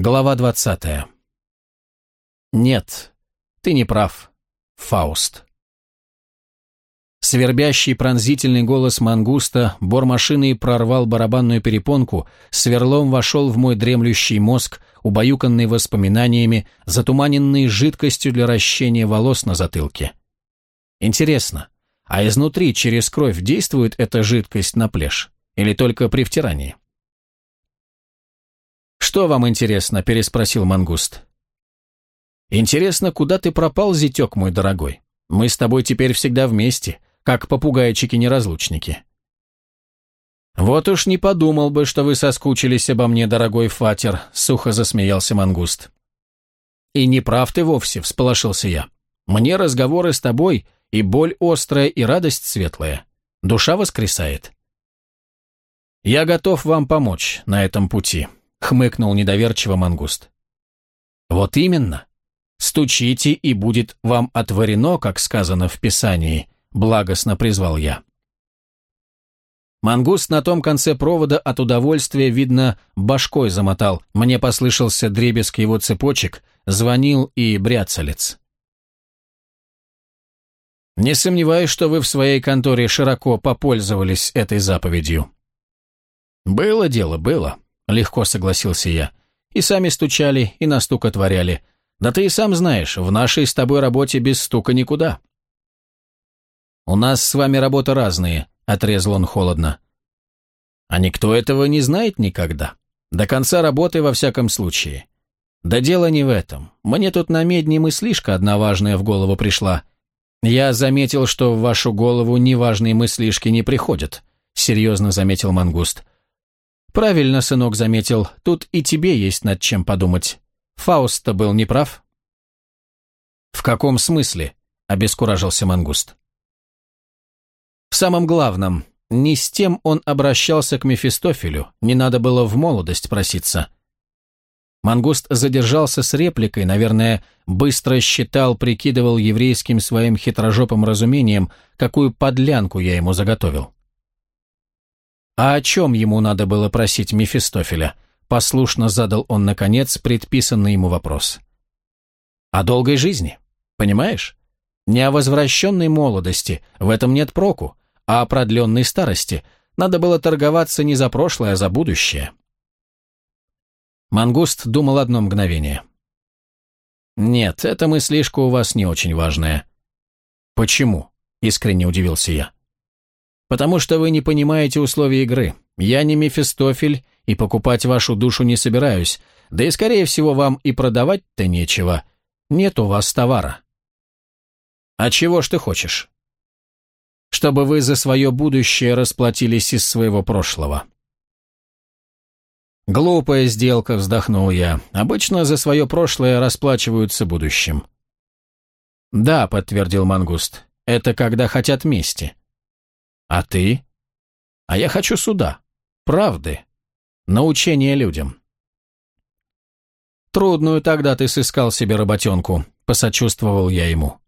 Глава двадцатая. Нет, ты не прав, Фауст. Свербящий пронзительный голос мангуста бормашиной прорвал барабанную перепонку, сверлом вошел в мой дремлющий мозг, убаюканный воспоминаниями, затуманенный жидкостью для ращения волос на затылке. Интересно, а изнутри через кровь действует эта жидкость на плешь? Или только при втирании? «Что вам интересно?» – переспросил мангуст. «Интересно, куда ты пропал, зятек мой дорогой? Мы с тобой теперь всегда вместе, как попугайчики-неразлучники». «Вот уж не подумал бы, что вы соскучились обо мне, дорогой фатер», — сухо засмеялся мангуст. «И не прав ты вовсе», — всполошился я. «Мне разговоры с тобой и боль острая, и радость светлая. Душа воскресает». «Я готов вам помочь на этом пути», — хмыкнул недоверчиво мангуст. «Вот именно. Стучите, и будет вам отворено, как сказано в Писании», — благостно призвал я. Мангуст на том конце провода от удовольствия, видно, башкой замотал. Мне послышался дребезг его цепочек, звонил и бряцалец. Не сомневаюсь, что вы в своей конторе широко попользовались этой заповедью. Было дело, было. Легко согласился я. И сами стучали, и на стук отворяли. Да ты и сам знаешь, в нашей с тобой работе без стука никуда. У нас с вами работа разные, отрезал он холодно. А никто этого не знает никогда. До конца работы во всяком случае. Да дело не в этом. Мне тут на медне мыслишка одна важная в голову пришла. Я заметил, что в вашу голову неважные мыслишки не приходят, серьезно заметил Мангуст. «Правильно, сынок заметил, тут и тебе есть над чем подумать. Фауст-то был неправ?» «В каком смысле?» – обескуражился Мангуст. «В самом главном, не с тем он обращался к Мефистофелю, не надо было в молодость проситься». Мангуст задержался с репликой, наверное, быстро считал, прикидывал еврейским своим хитрожопым разумением, какую подлянку я ему заготовил. А о чем ему надо было просить Мефистофеля? Послушно задал он, наконец, предписанный ему вопрос. О долгой жизни, понимаешь? Не о возвращенной молодости, в этом нет проку, а о продленной старости. Надо было торговаться не за прошлое, а за будущее. Мангуст думал одно мгновение. «Нет, эта мыслишка у вас не очень важная». «Почему?» – искренне удивился я. Потому что вы не понимаете условий игры. Я не Мефистофель и покупать вашу душу не собираюсь, да и, скорее всего, вам и продавать-то нечего. Нет у вас товара. А чего ж ты хочешь? Чтобы вы за свое будущее расплатились из своего прошлого. Глупая сделка, вздохнул я. Обычно за свое прошлое расплачиваются будущим. Да, подтвердил Мангуст, это когда хотят мести. А ты? А я хочу суда. Правды. Научения людям. Трудную тогда ты сыскал себе работенку, посочувствовал я ему.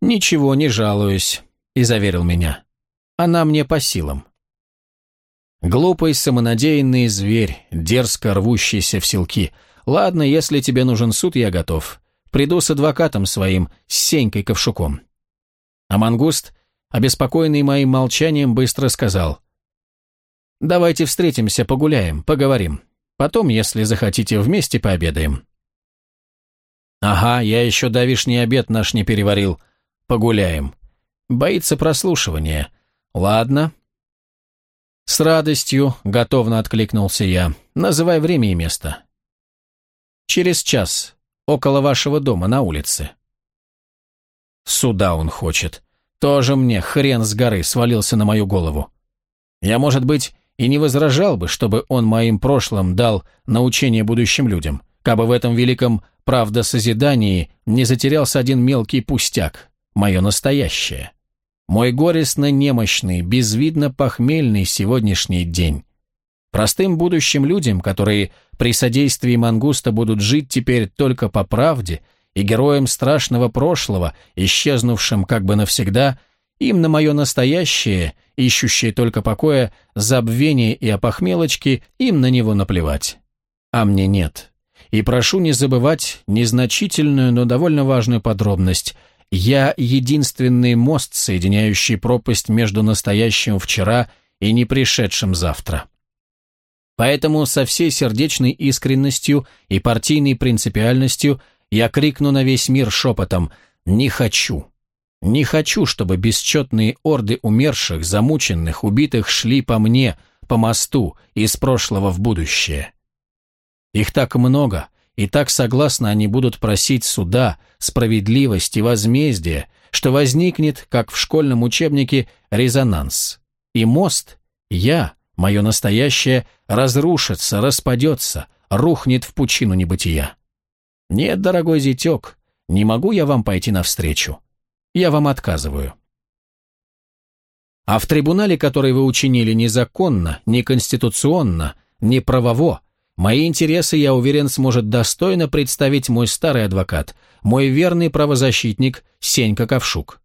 Ничего, не жалуюсь, и заверил меня. Она мне по силам. Глупый, самонадеянный зверь, дерзко рвущийся в селки. Ладно, если тебе нужен суд, я готов. Приду с адвокатом своим, с Сенькой Ковшуком. А мангуст обеспокоенный моим молчанием, быстро сказал. «Давайте встретимся, погуляем, поговорим. Потом, если захотите, вместе пообедаем». «Ага, я еще давишний обед наш не переварил. Погуляем. Боится прослушивания. Ладно». «С радостью», — готовно откликнулся я. «Называй время и место». «Через час, около вашего дома, на улице». «Сюда он хочет», тоже мне хрен с горы свалился на мою голову. Я, может быть, и не возражал бы, чтобы он моим прошлым дал научение будущим людям, кабы в этом великом правдосозидании не затерялся один мелкий пустяк, мое настоящее. Мой горестно немощный, безвидно похмельный сегодняшний день. Простым будущим людям, которые при содействии мангуста будут жить теперь только по правде – и героям страшного прошлого, исчезнувшим как бы навсегда, им на мое настоящее, ищущее только покоя, забвение и опохмелочки, им на него наплевать. А мне нет. и прошу не забывать незначительную, но довольно важную подробность. Я единственный мост, соединяющий пропасть между настоящим вчера и не пришедшим завтра. Поэтому со всей сердечной искренностью и партийной принципиальностью я крикну на весь мир шепотом «Не хочу! Не хочу, чтобы бесчетные орды умерших, замученных, убитых шли по мне, по мосту, из прошлого в будущее. Их так много, и так согласно они будут просить суда, справедливости, возмездия, что возникнет, как в школьном учебнике, резонанс. И мост, я, мое настоящее, разрушится, распадется, рухнет в пучину небытия. Нет, дорогой зятек, не могу я вам пойти навстречу. Я вам отказываю. А в трибунале, который вы учинили незаконно, неконституционно, неправово, мои интересы, я уверен, сможет достойно представить мой старый адвокат, мой верный правозащитник Сенька Ковшук.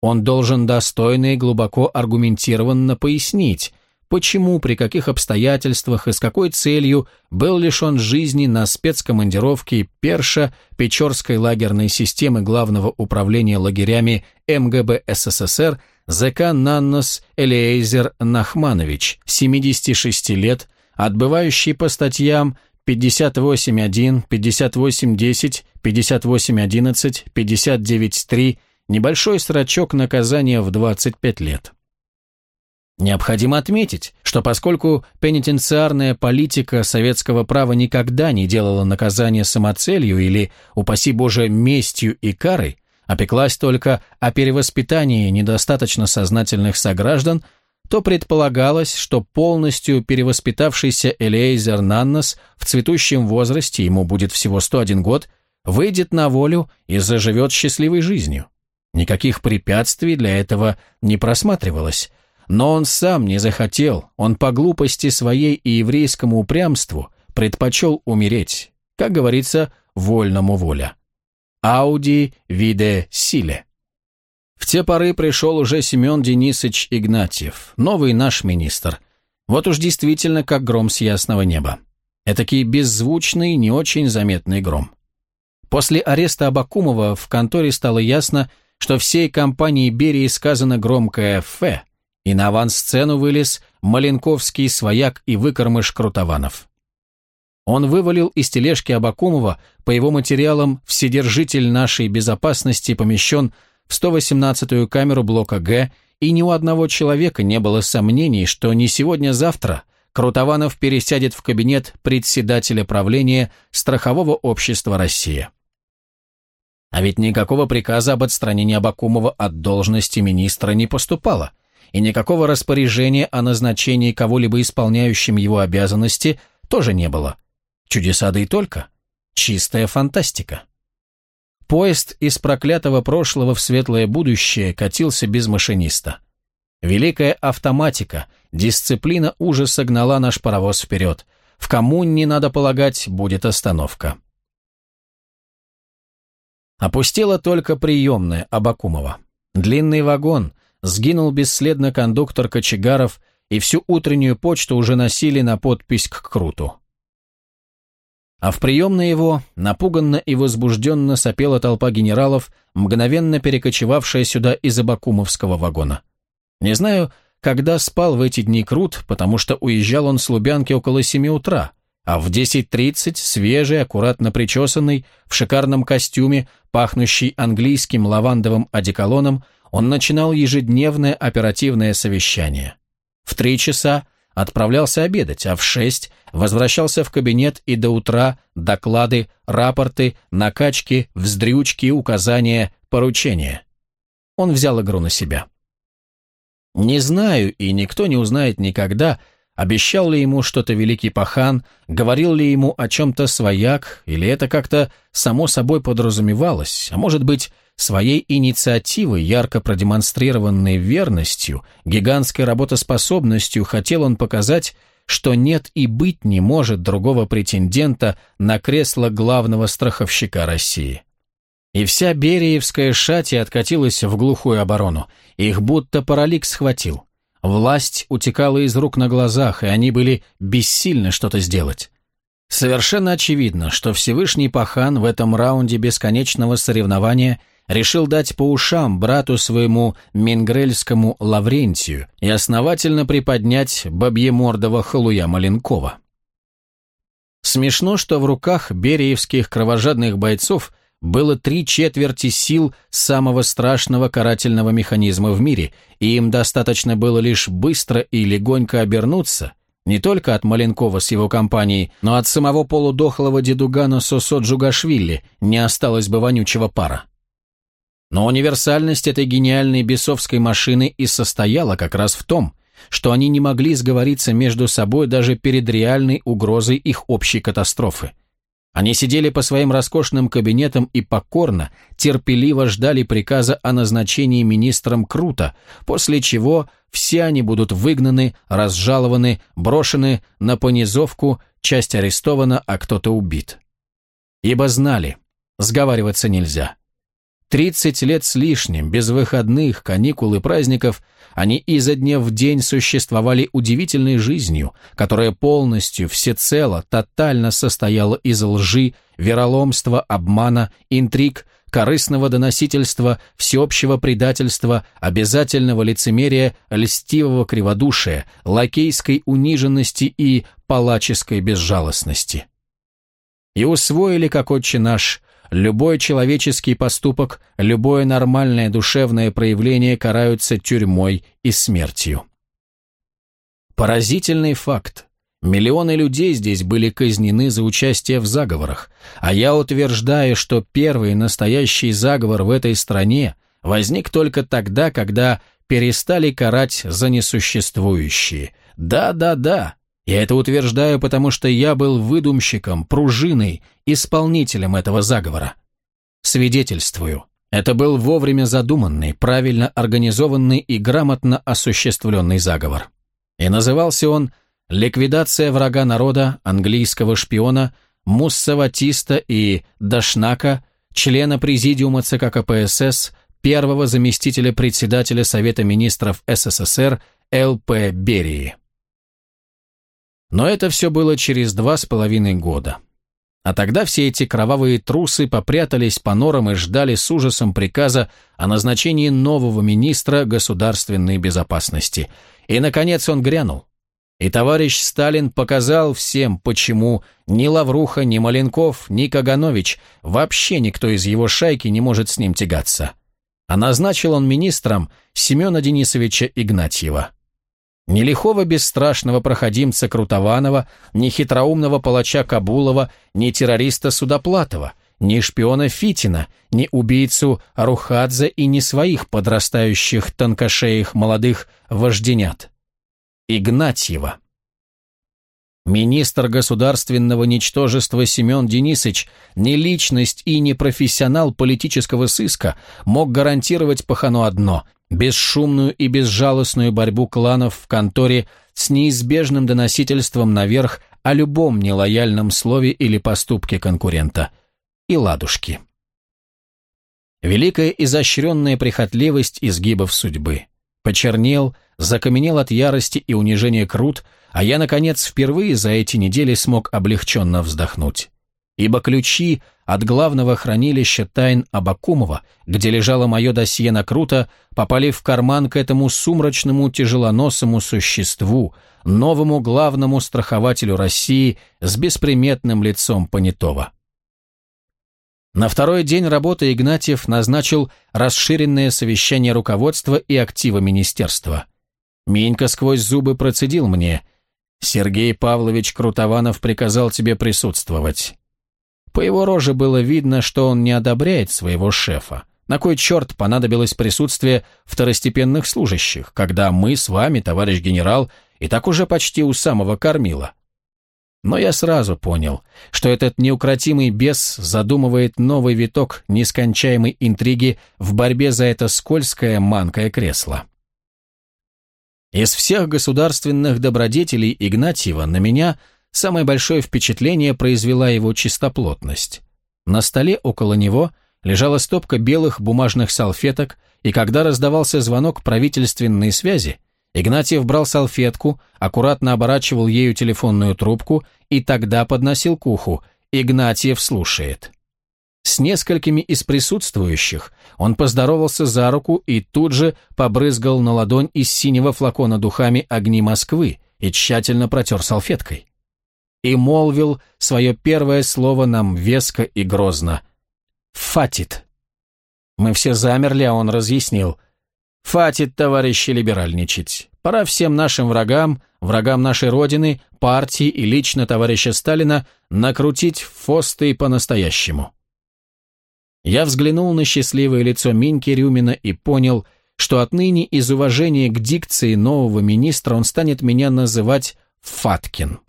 Он должен достойно и глубоко аргументированно пояснить, почему, при каких обстоятельствах и с какой целью был лишен жизни на спецкомандировке Перша Печорской лагерной системы Главного управления лагерями МГБ СССР ЗК Наннос Элиэйзер Нахманович, 76 лет, отбывающий по статьям 58.1, 58.10, 58.11, 59.3, небольшой срачок наказания в 25 лет. Необходимо отметить, что поскольку пенитенциарная политика советского права никогда не делала наказание самоцелью или, упаси Боже, местью и карой, опеклась только о перевоспитании недостаточно сознательных сограждан, то предполагалось, что полностью перевоспитавшийся Элейзер Наннос в цветущем возрасте, ему будет всего 101 год, выйдет на волю и заживет счастливой жизнью. Никаких препятствий для этого не просматривалось, но он сам не захотел, он по глупости своей и еврейскому упрямству предпочел умереть, как говорится, вольному воля. Ауди виде силе. В те поры пришел уже Семен Денисович Игнатьев, новый наш министр. Вот уж действительно как гром с ясного неба. Этакий беззвучный, не очень заметный гром. После ареста Абакумова в конторе стало ясно, что всей компании Берии сказано громкое «ф», и на авансцену вылез Маленковский свояк и выкормыш Крутованов. Он вывалил из тележки Абакумова, по его материалам, вседержитель нашей безопасности помещен в 118-ю камеру блока Г, и ни у одного человека не было сомнений, что не сегодня-завтра Крутованов пересядет в кабинет председателя правления Страхового общества «Россия». А ведь никакого приказа об отстранении Абакумова от должности министра не поступало и никакого распоряжения о назначении кого-либо исполняющим его обязанности тоже не было. Чудеса да и только. Чистая фантастика. Поезд из проклятого прошлого в светлое будущее катился без машиниста. Великая автоматика, дисциплина ужаса гнала наш паровоз вперед. В коммуне, надо полагать, будет остановка. Опустела только приемная Абакумова. Длинный вагон, сгинул бесследно кондуктор Кочегаров, и всю утреннюю почту уже носили на подпись к Круту. А в приемной его напуганно и возбужденно сопела толпа генералов, мгновенно перекочевавшая сюда из Абакумовского вагона. Не знаю, когда спал в эти дни Крут, потому что уезжал он с Лубянки около семи утра, а в 10.30, свежий, аккуратно причесанный, в шикарном костюме, пахнущий английским лавандовым одеколоном, он начинал ежедневное оперативное совещание. В три часа отправлялся обедать, а в шесть возвращался в кабинет и до утра доклады, рапорты, накачки, вздрючки, указания, поручения. Он взял игру на себя. Не знаю, и никто не узнает никогда, обещал ли ему что-то великий пахан, говорил ли ему о чем-то свояк, или это как-то само собой подразумевалось, а может быть, Своей инициативой, ярко продемонстрированной верностью, гигантской работоспособностью хотел он показать, что нет и быть не может другого претендента на кресло главного страховщика России. И вся Бериевская шати откатилась в глухую оборону, их будто паралик схватил. Власть утекала из рук на глазах, и они были бессильны что-то сделать. Совершенно очевидно, что Всевышний Пахан в этом раунде бесконечного соревнования решил дать по ушам брату своему Мингрельскому Лаврентию и основательно приподнять бабьемордого халуя Маленкова. Смешно, что в руках бериевских кровожадных бойцов было три четверти сил самого страшного карательного механизма в мире, и им достаточно было лишь быстро и легонько обернуться, не только от Маленкова с его компанией, но от самого полудохлого дедугана Сосо Джугашвили не осталось бы вонючего пара. Но универсальность этой гениальной бесовской машины и состояла как раз в том, что они не могли сговориться между собой даже перед реальной угрозой их общей катастрофы. Они сидели по своим роскошным кабинетам и покорно, терпеливо ждали приказа о назначении министром Крута, после чего все они будут выгнаны, разжалованы, брошены на понизовку, часть арестована, а кто-то убит. Ибо знали, сговариваться нельзя. Тридцать лет с лишним, без выходных, каникул и праздников, они изо дня в день существовали удивительной жизнью, которая полностью, всецело, тотально состояла из лжи, вероломства, обмана, интриг, корыстного доносительства, всеобщего предательства, обязательного лицемерия, льстивого криводушия, лакейской униженности и палаческой безжалостности. И усвоили, как отче наш, Любой человеческий поступок, любое нормальное душевное проявление караются тюрьмой и смертью. Поразительный факт. Миллионы людей здесь были казнены за участие в заговорах, а я утверждаю, что первый настоящий заговор в этой стране возник только тогда, когда перестали карать за несуществующие. Да-да-да, я это утверждаю, потому что я был выдумщиком, пружиной, исполнителем этого заговора. Свидетельствую. Это был вовремя задуманный, правильно организованный и грамотно осуществленный заговор. И назывался он «Ликвидация врага народа, английского шпиона, Муссаватиста и Дашнака, члена Президиума ЦК КПСС, первого заместителя председателя Совета министров СССР Л.П. Берии». Но это все было через два с половиной года. А тогда все эти кровавые трусы попрятались по норам и ждали с ужасом приказа о назначении нового министра государственной безопасности. И, наконец, он грянул. И товарищ Сталин показал всем, почему ни Лавруха, ни Маленков, ни Каганович, вообще никто из его шайки не может с ним тягаться. А назначил он министром Семена Денисовича Игнатьева. Ни лихого бесстрашного проходимца Крутованова, ни хитроумного палача Кабулова, ни террориста Судоплатова, ни шпиона Фитина, ни убийцу Арухадзе и ни своих подрастающих тонкошеих молодых вожденят. Игнатьева. Министр государственного ничтожества Семен Денисович, не личность и не профессионал политического сыска, мог гарантировать Пахану одно – бесшумную и безжалостную борьбу кланов в конторе с неизбежным доносительством наверх о любом нелояльном слове или поступке конкурента. И ладушки. Великая изощренная прихотливость изгибов судьбы. Почернел, закаменел от ярости и унижения крут, а я, наконец, впервые за эти недели смог облегченно вздохнуть ибо ключи от главного хранилища тайн Абакумова, где лежало мое досье на Круто, попали в карман к этому сумрачному тяжелоносому существу, новому главному страхователю России с бесприметным лицом понятого. На второй день работы Игнатьев назначил расширенное совещание руководства и актива министерства. Минька сквозь зубы процедил мне – Сергей Павлович Крутованов приказал тебе присутствовать. По его роже было видно, что он не одобряет своего шефа. На кой черт понадобилось присутствие второстепенных служащих, когда мы с вами, товарищ генерал, и так уже почти у самого кормила? Но я сразу понял, что этот неукротимый бес задумывает новый виток нескончаемой интриги в борьбе за это скользкое манкое кресло. Из всех государственных добродетелей Игнатьева на меня – Самое большое впечатление произвела его чистоплотность. На столе около него лежала стопка белых бумажных салфеток, и когда раздавался звонок правительственной связи, Игнатьев брал салфетку, аккуратно оборачивал ею телефонную трубку и тогда подносил к уху. Игнатьев слушает. С несколькими из присутствующих он поздоровался за руку и тут же побрызгал на ладонь из синего флакона духами огни Москвы и тщательно протер салфеткой. И молвил свое первое слово нам веско и грозно. «Фатит». Мы все замерли, а он разъяснил. «Фатит, товарищи, либеральничать. Пора всем нашим врагам, врагам нашей Родины, партии и лично товарища Сталина накрутить фосты по-настоящему». Я взглянул на счастливое лицо Миньки Рюмина и понял, что отныне из уважения к дикции нового министра он станет меня называть Фаткин.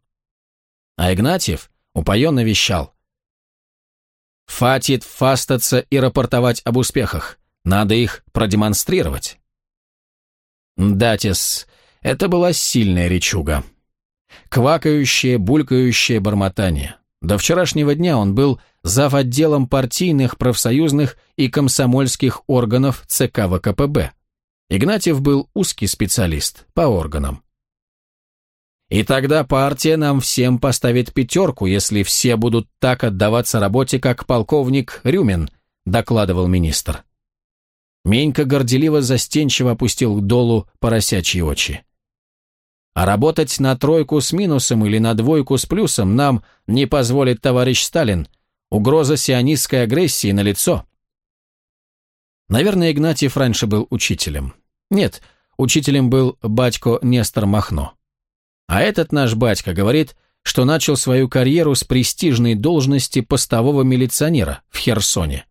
А Игнатьев упоенно вещал. «Фатит фастаться и рапортовать об успехах. Надо их продемонстрировать». Датис, это была сильная речуга. Квакающее, булькающее бормотание. До вчерашнего дня он был зав. отделом партийных, профсоюзных и комсомольских органов ЦК ВКПБ. Игнатьев был узкий специалист по органам. И тогда партия нам всем поставит пятерку, если все будут так отдаваться работе, как полковник Рюмин, докладывал министр. Менька горделиво застенчиво опустил к долу поросячьи очи. А работать на тройку с минусом или на двойку с плюсом нам не позволит товарищ Сталин. Угроза сионистской агрессии на лицо. Наверное, Игнатьев раньше был учителем. Нет, учителем был батько Нестор Махно. А этот наш батька говорит, что начал свою карьеру с престижной должности постового милиционера в Херсоне.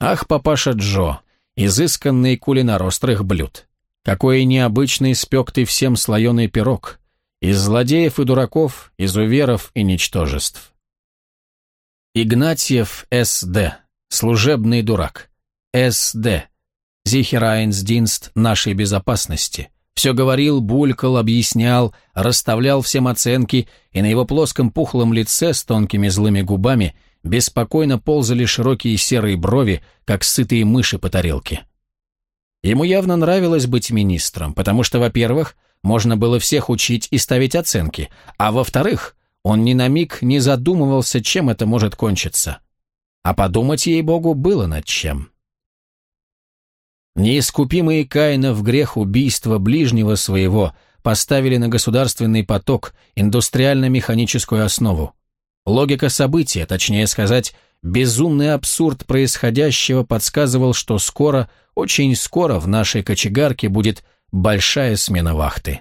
Ах, папаша Джо, изысканный кулинар острых блюд. Какой необычный спек ты всем слоеный пирог. Из злодеев и дураков, из уверов и ничтожеств. Игнатьев С.Д. Служебный дурак. С.Д. Зихерайнсдинст нашей безопасности. Все говорил, булькал, объяснял, расставлял всем оценки, и на его плоском пухлом лице с тонкими злыми губами беспокойно ползали широкие серые брови, как сытые мыши по тарелке. Ему явно нравилось быть министром, потому что, во-первых, можно было всех учить и ставить оценки, а во-вторых, он ни на миг не задумывался, чем это может кончиться. А подумать, ей-богу, было над чем. Неискупимые Каина грех убийства ближнего своего поставили на государственный поток, индустриально-механическую основу. Логика события, точнее сказать, безумный абсурд происходящего подсказывал, что скоро очень скоро в нашей кочегарке будет большая смена вахты.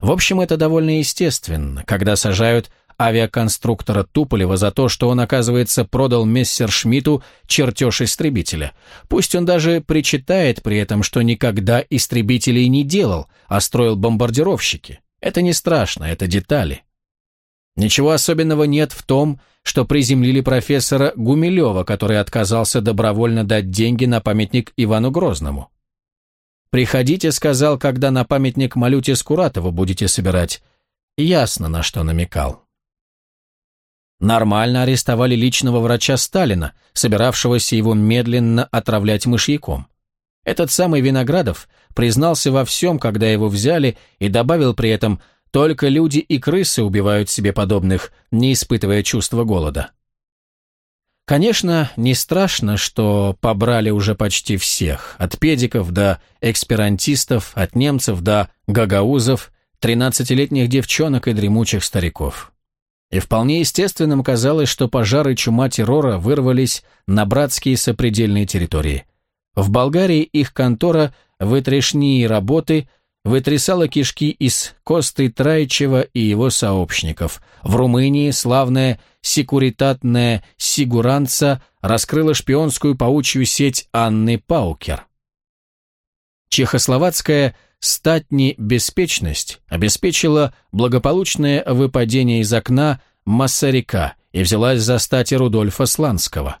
В общем, это довольно естественно, когда сажают авиаконструктора Туполева за то, что он, оказывается, продал Мессершмитту чертеж истребителя. Пусть он даже причитает при этом, что никогда истребителей не делал, а строил бомбардировщики. Это не страшно, это детали. Ничего особенного нет в том, что приземлили профессора Гумилева, который отказался добровольно дать деньги на памятник Ивану Грозному. «Приходите», — сказал, когда на памятник Малюте Скуратову будете собирать. Ясно, на что намекал. Нормально арестовали личного врача Сталина, собиравшегося его медленно отравлять мышьяком. Этот самый Виноградов признался во всем, когда его взяли, и добавил при этом – только люди и крысы убивают себе подобных, не испытывая чувства голода. Конечно, не страшно, что побрали уже почти всех, от педиков до эксперантистов, от немцев до гагаузов, тринадцатилетних девчонок и дремучих стариков. И вполне естественным казалось, что пожары чума террора вырвались на братские сопредельные территории. В Болгарии их контора вытрешние работы вытрясала кишки из Косты Трайчева и его сообщников. В Румынии славная секуритатная сигуранца раскрыла шпионскую паучью сеть Анны Паукер. Чехословацкая статни беспечность обеспечила благополучное выпадение из окна Массарика и взялась за стати Рудольфа Сланского.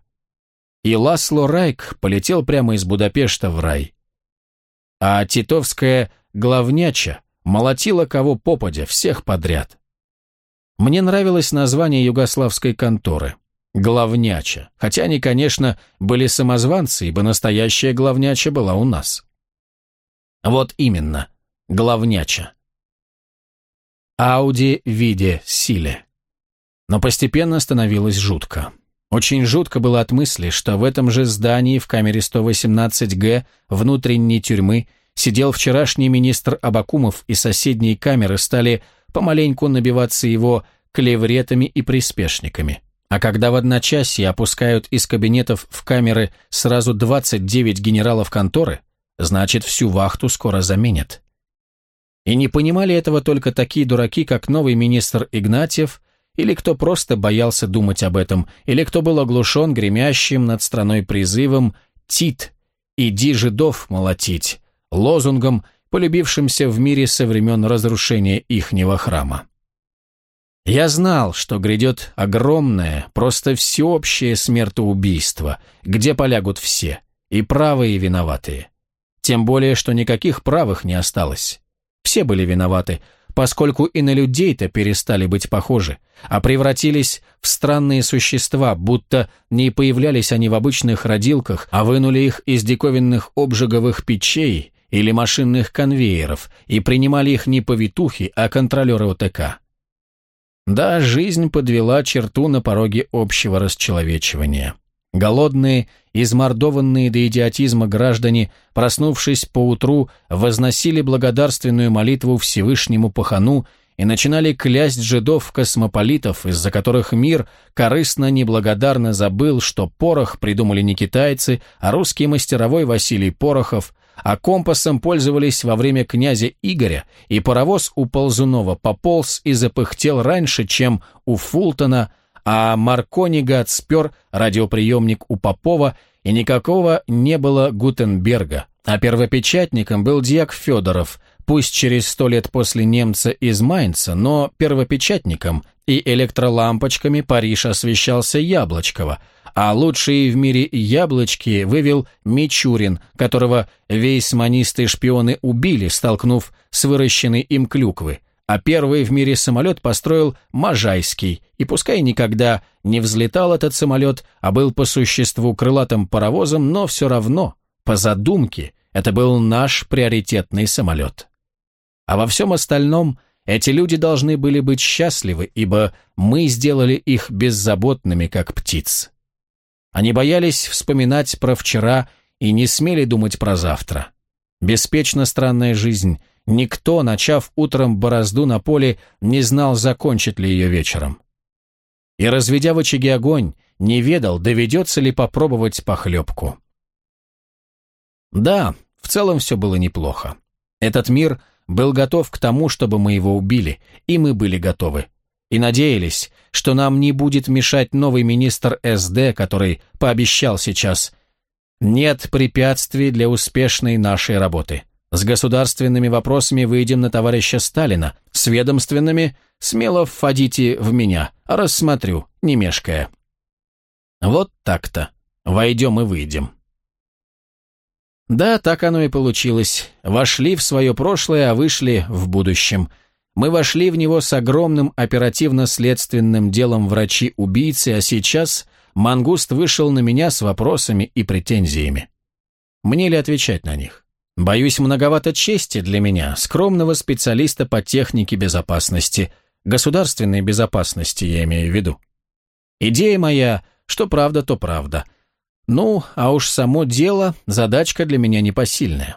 И Ласло Райк полетел прямо из Будапешта в рай. А титовская главняча, молотила кого попадя, всех подряд. Мне нравилось название югославской конторы – главняча, хотя они, конечно, были самозванцы, ибо настоящая главняча была у нас. Вот именно, главняча. Ауди Виде Силе. Но постепенно становилось жутко. Очень жутко было от мысли, что в этом же здании в камере 118Г внутренней тюрьмы сидел вчерашний министр Абакумов, и соседние камеры стали помаленьку набиваться его клевретами и приспешниками. А когда в одночасье опускают из кабинетов в камеры сразу 29 генералов конторы, значит, всю вахту скоро заменят. И не понимали этого только такие дураки, как новый министр Игнатьев, или кто просто боялся думать об этом, или кто был оглушен гремящим над страной призывом «Тит! Иди жидов молотить!» лозунгом, полюбившимся в мире со времен разрушения ихнего храма. Я знал, что грядет огромное, просто всеобщее смертоубийство, где полягут все, и правые, и виноватые. Тем более, что никаких правых не осталось. Все были виноваты, поскольку и на людей-то перестали быть похожи, а превратились в странные существа, будто не появлялись они в обычных родилках, а вынули их из диковинных обжиговых печей или машинных конвейеров и принимали их не повитухи, а контролеры ОТК. Да, жизнь подвела черту на пороге общего расчеловечивания. Голодные, измордованные до идиотизма граждане, проснувшись поутру, возносили благодарственную молитву Всевышнему Пахану и начинали клясть жидов-космополитов, из-за которых мир корыстно-неблагодарно забыл, что порох придумали не китайцы, а русский мастеровой Василий Порохов, а компасом пользовались во время князя Игоря, и паровоз у Ползунова пополз и запыхтел раньше, чем у Фултона, а Марконигат спер радиоприемник у Попова, и никакого не было Гутенберга, а первопечатником был Дьяк Федоров, пусть через сто лет после немца из Майнца, но первопечатником и электролампочками Париж освещался Яблочково, а лучшие в мире яблочки вывел Мичурин, которого вейсманисты шпионы убили, столкнув с выращенной им клюквы, а первый в мире самолет построил Можайский, и пускай никогда не взлетал этот самолет, а был по существу крылатым паровозом, но все равно, по задумке, это был наш приоритетный самолет. А во всем остальном эти люди должны были быть счастливы, ибо мы сделали их беззаботными, как птиц. Они боялись вспоминать про вчера и не смели думать про завтра. Беспечно странная жизнь. Никто, начав утром борозду на поле, не знал, закончит ли ее вечером. И, разведя в очаге огонь, не ведал, доведется ли попробовать похлебку. Да, в целом все было неплохо. Этот мир был готов к тому, чтобы мы его убили, и мы были готовы и надеялись, что нам не будет мешать новый министр СД, который пообещал сейчас «Нет препятствий для успешной нашей работы. С государственными вопросами выйдем на товарища Сталина, с ведомственными смело входите в меня, рассмотрю, не мешкая». Вот так-то. Войдем и выйдем. Да, так оно и получилось. Вошли в свое прошлое, а вышли в будущем – мы вошли в него с огромным оперативно-следственным делом врачи-убийцы, а сейчас Мангуст вышел на меня с вопросами и претензиями. Мне ли отвечать на них? Боюсь, многовато чести для меня, скромного специалиста по технике безопасности, государственной безопасности, я имею в виду. Идея моя, что правда, то правда. Ну, а уж само дело, задачка для меня непосильная.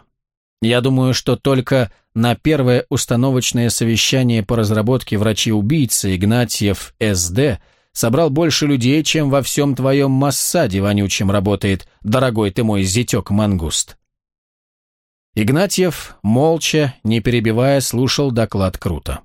Я думаю, что только на первое установочное совещание по разработке врачи-убийцы Игнатьев СД собрал больше людей, чем во всем твоем массаде вонючем работает, дорогой ты мой зятек-мангуст. Игнатьев, молча, не перебивая, слушал доклад Круто.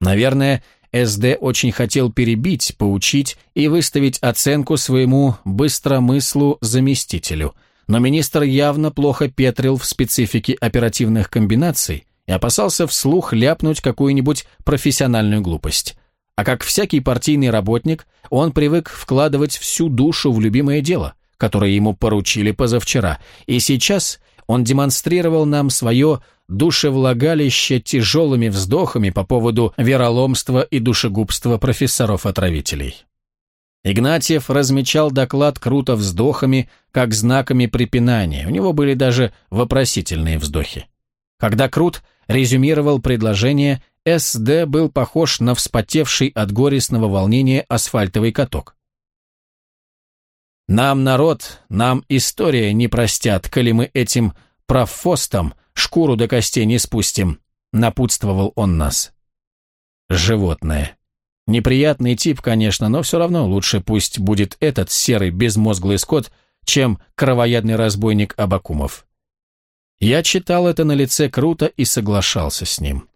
Наверное, СД очень хотел перебить, поучить и выставить оценку своему быстромыслу заместителю – но министр явно плохо петрил в специфике оперативных комбинаций и опасался вслух ляпнуть какую-нибудь профессиональную глупость. А как всякий партийный работник, он привык вкладывать всю душу в любимое дело, которое ему поручили позавчера, и сейчас он демонстрировал нам свое душевлагалище тяжелыми вздохами по поводу вероломства и душегубства профессоров-отравителей. Игнатьев размечал доклад круто вздохами, как знаками препинания, у него были даже вопросительные вздохи. Когда Крут резюмировал предложение, СД был похож на вспотевший от горестного волнения асфальтовый каток. «Нам народ, нам история не простят, коли мы этим профостом шкуру до костей не спустим», напутствовал он нас. Животное. Неприятный тип, конечно, но все равно лучше пусть будет этот серый безмозглый скот, чем кровоядный разбойник Абакумов. Я читал это на лице круто и соглашался с ним.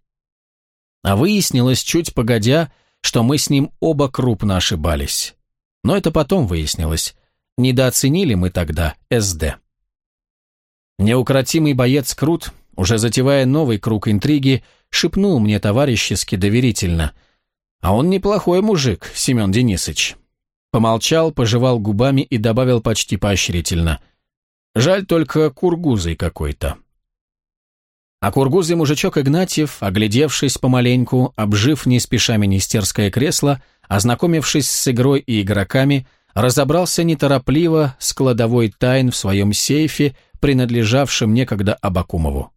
А выяснилось чуть погодя, что мы с ним оба крупно ошибались. Но это потом выяснилось. Недооценили мы тогда СД. Неукротимый боец Крут, уже затевая новый круг интриги, шепнул мне товарищески доверительно. «А он неплохой мужик, Семен Денисович». Помолчал, пожевал губами и добавил почти поощрительно. «Жаль только кургузый какой-то». А кургузый мужичок Игнатьев, оглядевшись помаленьку, обжив не спеша министерское кресло, ознакомившись с игрой и игроками, разобрался неторопливо с кладовой тайн в своем сейфе, принадлежавшем некогда Абакумову.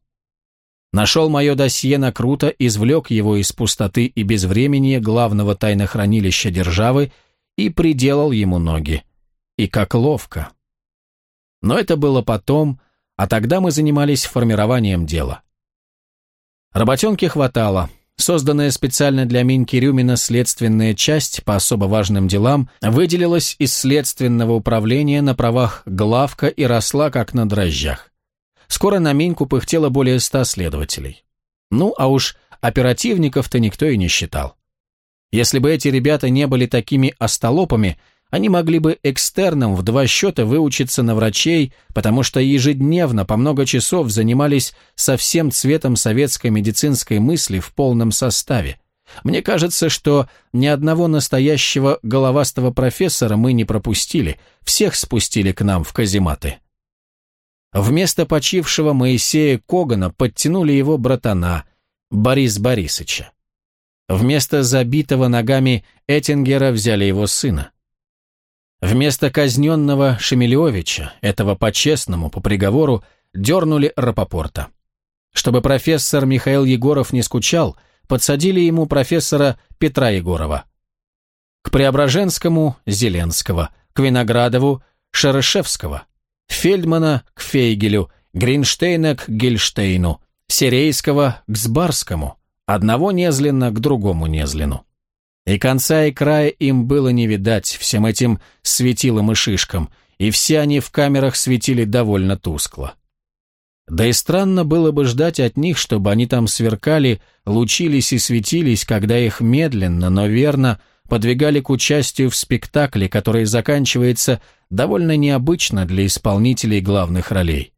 Нашел мое досье на Круто, извлек его из пустоты и безвремени главного тайнохранилища державы и приделал ему ноги. И как ловко. Но это было потом, а тогда мы занимались формированием дела. Работенки хватало. Созданная специально для Миньки Рюмина следственная часть по особо важным делам выделилась из следственного управления на правах главка и росла как на дрожжах. Скоро на Миньку пыхтело более ста следователей. Ну, а уж оперативников-то никто и не считал. Если бы эти ребята не были такими остолопами, они могли бы экстерном в два счета выучиться на врачей, потому что ежедневно по много часов занимались со всем цветом советской медицинской мысли в полном составе. Мне кажется, что ни одного настоящего головастого профессора мы не пропустили, всех спустили к нам в казематы. Вместо почившего Моисея Когана подтянули его братана, Борис Борисыча. Вместо забитого ногами Эттингера взяли его сына. Вместо казненного Шемелевича, этого по-честному, по приговору, дернули Рапопорта. Чтобы профессор Михаил Егоров не скучал, подсадили ему профессора Петра Егорова. К Преображенскому – Зеленского, к Виноградову – Шерешевского, Фельдмана – к Фейгелю, Гринштейна – к Гельштейну, Серейского – к Сбарскому, одного Незлина к другому Незлину. И конца и края им было не видать, всем этим светилым и шишкам, и все они в камерах светили довольно тускло. Да и странно было бы ждать от них, чтобы они там сверкали, лучились и светились, когда их медленно, но верно подвигали к участию в спектакле, который заканчивается довольно необычно для исполнителей главных ролей.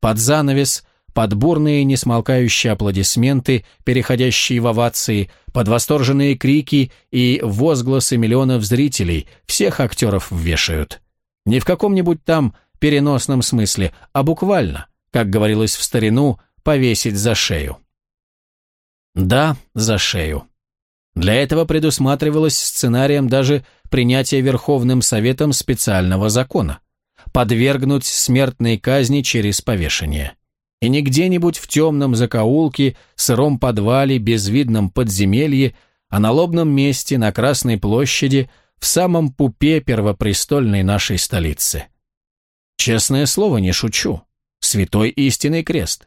Под занавес – под бурные несмолкающие аплодисменты, переходящие в овации, под восторженные крики и возгласы миллионов зрителей, всех актеров вешают. Не в каком-нибудь там переносном смысле, а буквально, как говорилось в старину, повесить за шею. Да, за шею. Для этого предусматривалось сценарием даже принятие Верховным Советом специального закона – подвергнуть смертной казни через повешение. И не где-нибудь в темном закоулке, сыром подвале, безвидном подземелье, а на лобном месте на Красной площади, в самом пупе первопрестольной нашей столицы. Честное слово, не шучу. Святой истинный крест.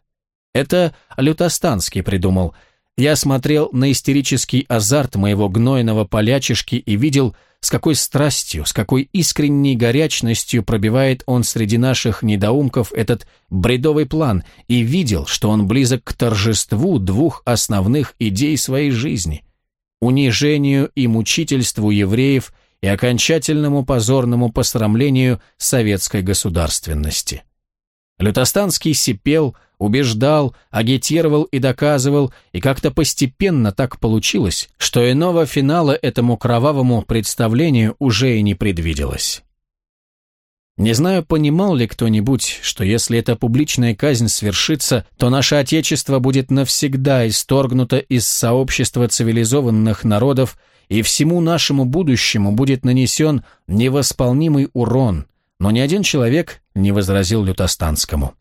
Это Лютостанский придумал. Я смотрел на истерический азарт моего гнойного полячишки и видел, с какой страстью, с какой искренней горячностью пробивает он среди наших недоумков этот бредовый план и видел, что он близок к торжеству двух основных идей своей жизни – унижению и мучительству евреев и окончательному позорному посрамлению советской государственности. Лютостанский сипел, убеждал, агитировал и доказывал, и как-то постепенно так получилось, что иного финала этому кровавому представлению уже и не предвиделось. Не знаю, понимал ли кто-нибудь, что если эта публичная казнь свершится, то наше Отечество будет навсегда исторгнуто из сообщества цивилизованных народов, и всему нашему будущему будет нанесен невосполнимый урон – но ни один человек не возразил Лютостанскому.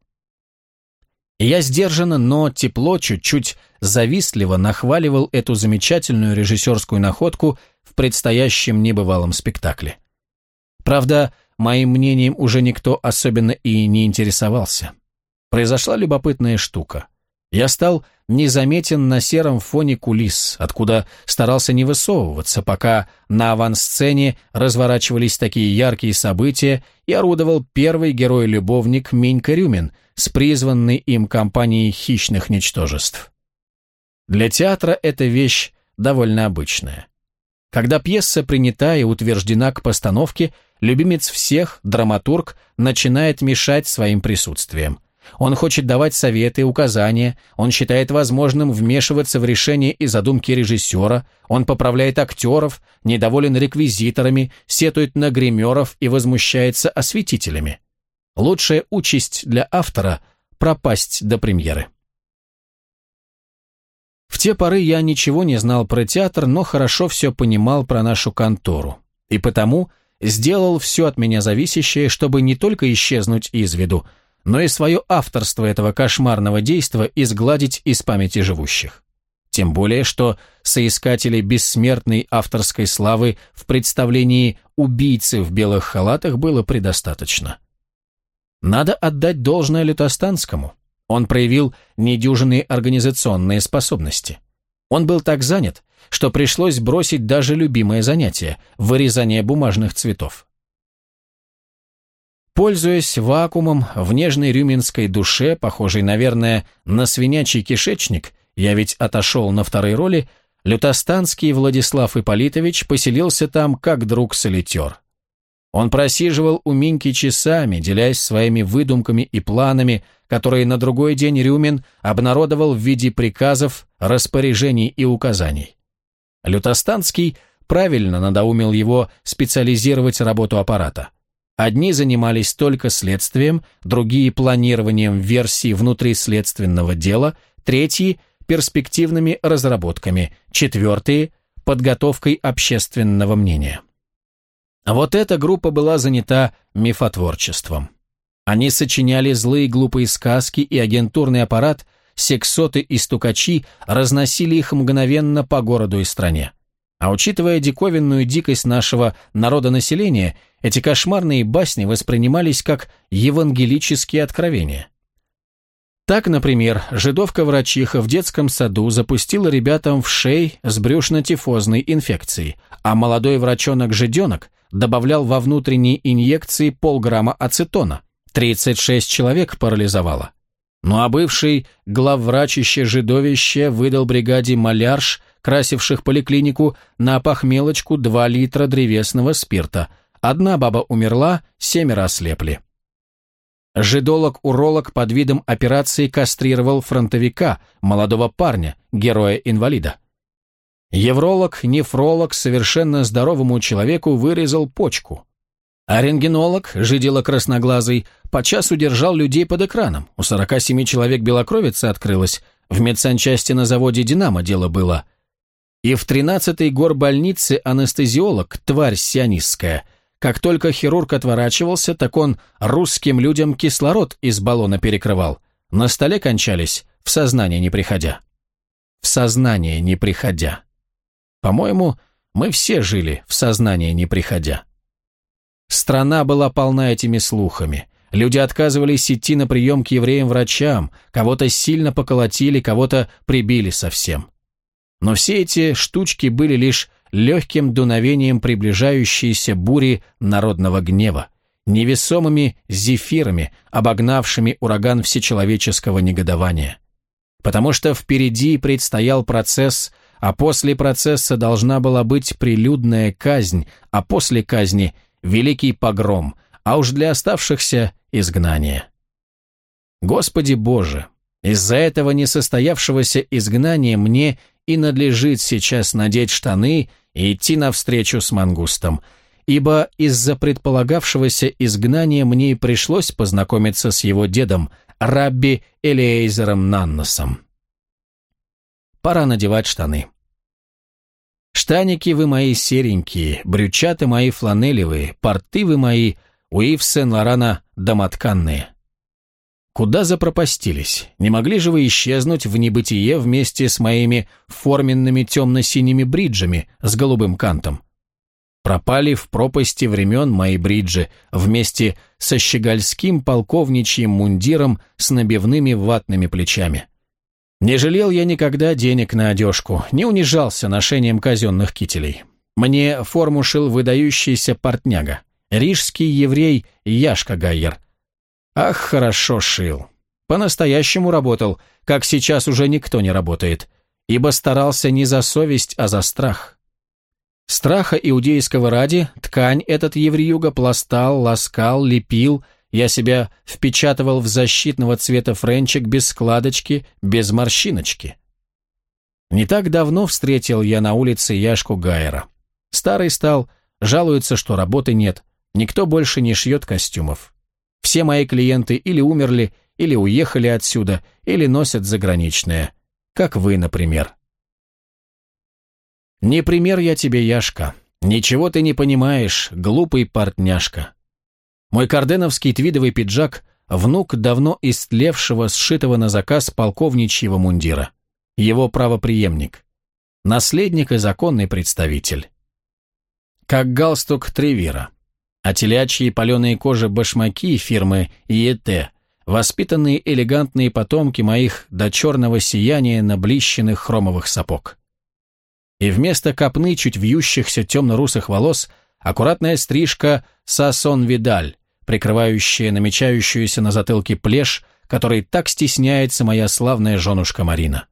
Я сдержанно, но тепло, чуть-чуть завистливо нахваливал эту замечательную режиссерскую находку в предстоящем небывалом спектакле. Правда, моим мнением уже никто особенно и не интересовался. Произошла любопытная штука. Я стал незаметен на сером фоне кулис, откуда старался не высовываться, пока на авансцене разворачивались такие яркие события и орудовал первый герой-любовник Минька Рюмин с призванной им компанией хищных ничтожеств. Для театра эта вещь довольно обычная. Когда пьеса принята и утверждена к постановке, любимец всех, драматург, начинает мешать своим присутствием. Он хочет давать советы указания, он считает возможным вмешиваться в решение и задумки режиссера, он поправляет актеров, недоволен реквизиторами, сетует на гримеров и возмущается осветителями. Лучшая участь для автора – пропасть до премьеры. В те поры я ничего не знал про театр, но хорошо все понимал про нашу контору. И потому сделал все от меня зависящее, чтобы не только исчезнуть из виду, но и свое авторство этого кошмарного действа изгладить из памяти живущих. Тем более, что соискателей бессмертной авторской славы в представлении «убийцы в белых халатах» было предостаточно. Надо отдать должное Лютостанскому. Он проявил недюжинные организационные способности. Он был так занят, что пришлось бросить даже любимое занятие – вырезание бумажных цветов. Пользуясь вакуумом в нежной рюминской душе, похожей, наверное, на свинячий кишечник, я ведь отошел на второй роли, Лютостанский Владислав Ипполитович поселился там как друг-солитер. Он просиживал у Миньки часами, делясь своими выдумками и планами, которые на другой день Рюмин обнародовал в виде приказов, распоряжений и указаний. Лютостанский правильно надоумил его специализировать работу аппарата. Одни занимались только следствием, другие – планированием версий внутриследственного дела, третьи – перспективными разработками, четвертые – подготовкой общественного мнения. Вот эта группа была занята мифотворчеством. Они сочиняли злые глупые сказки, и агентурный аппарат, сексоты и стукачи разносили их мгновенно по городу и стране. А учитывая диковинную дикость нашего народонаселения, эти кошмарные басни воспринимались как евангелические откровения. Так, например, жидовка-врачиха в детском саду запустила ребятам в шей с брюшно-тифозной инфекцией, а молодой врачонок-жиденок добавлял во внутренние инъекции полграмма ацетона. 36 человек парализовало. Ну а бывший главврачище жидовище выдал бригаде малярш красивших поликлинику, на похмелочку 2 литра древесного спирта. Одна баба умерла, семеро ослепли. Жидолог-уролог под видом операции кастрировал фронтовика, молодого парня, героя-инвалида. Евролог-нефролог совершенно здоровому человеку вырезал почку. А рентгенолог, жидела красноглазый, подчас удержал людей под экраном. У 47 человек белокровица открылась. В медсанчасти на заводе «Динамо» дело было – и в 13-й горбольнице анестезиолог, тварь сионистская. Как только хирург отворачивался, так он русским людям кислород из баллона перекрывал. На столе кончались, в сознание не приходя. В сознание не приходя. По-моему, мы все жили в сознание не приходя. Страна была полна этими слухами. Люди отказывались идти на прием к евреям-врачам, кого-то сильно поколотили, кого-то прибили совсем. Но все эти штучки были лишь легким дуновением приближающейся бури народного гнева, невесомыми зефирами, обогнавшими ураган всечеловеческого негодования. Потому что впереди предстоял процесс, а после процесса должна была быть прилюдная казнь, а после казни – великий погром, а уж для оставшихся – изгнание. Господи Боже, из-за этого несостоявшегося изгнания мне и надлежит сейчас надеть штаны и идти навстречу с мангустом, ибо из-за предполагавшегося изгнания мне и пришлось познакомиться с его дедом, Рабби Элиэйзером Нанносом. Пора надевать штаны. Штаники вы мои серенькие, брючаты мои фланелевые, порты вы мои, у Сен-Лорана домотканные. Куда запропастились? Не могли же вы исчезнуть в небытие вместе с моими форменными темно-синими бриджами с голубым кантом? Пропали в пропасти времен мои бриджи вместе со щегольским полковничьим мундиром с набивными ватными плечами. Не жалел я никогда денег на одежку, не унижался ношением казенных кителей. Мне форму шил выдающийся портняга, рижский еврей Яшка Гайер. Ах, хорошо шил. По-настоящему работал, как сейчас уже никто не работает, ибо старался не за совесть, а за страх. Страха иудейского ради ткань этот евреюга пластал, ласкал, лепил, я себя впечатывал в защитного цвета френчик без складочки, без морщиночки. Не так давно встретил я на улице Яшку Гайера. Старый стал, жалуется, что работы нет, никто больше не шьет костюмов. Все мои клиенты или умерли, или уехали отсюда, или носят заграничное. Как вы, например. Не пример я тебе, Яшка. Ничего ты не понимаешь, глупый портняшка. Мой карденовский твидовый пиджак – внук давно истлевшего, сшитого на заказ полковничьего мундира. Его правоприемник. Наследник и законный представитель. Как галстук Тревира. А телячьи паленые кожи башмаки фирмы ИЕТ – воспитанные элегантные потомки моих до черного сияния наблищенных хромовых сапог и вместо копны чуть вьющихся темно-русых волос аккуратная стрижка сасон-видаль, прикрывающая намечающуюся на затылке плешь, которой так стесняется моя славная женушка Марина.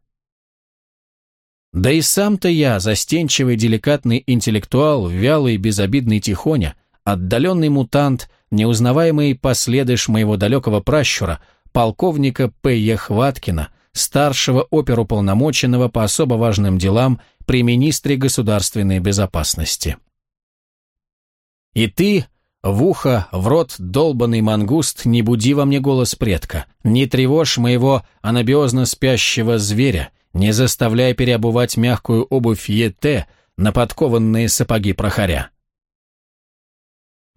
Да и сам-то я, застенчивый деликатный интеллектуал, вялый безобидный тихоня, отдаленный мутант, неузнаваемый последыш моего далекого пращура, полковника П.Е. Хваткина, старшего оперуполномоченного по особо важным делам при министре государственной безопасности. И ты, в ухо, в рот долбанный мангуст, не буди во мне голос предка, не тревожь моего анабиозно спящего зверя, не заставляй переобувать мягкую обувь ЕТ на подкованные сапоги прохаря.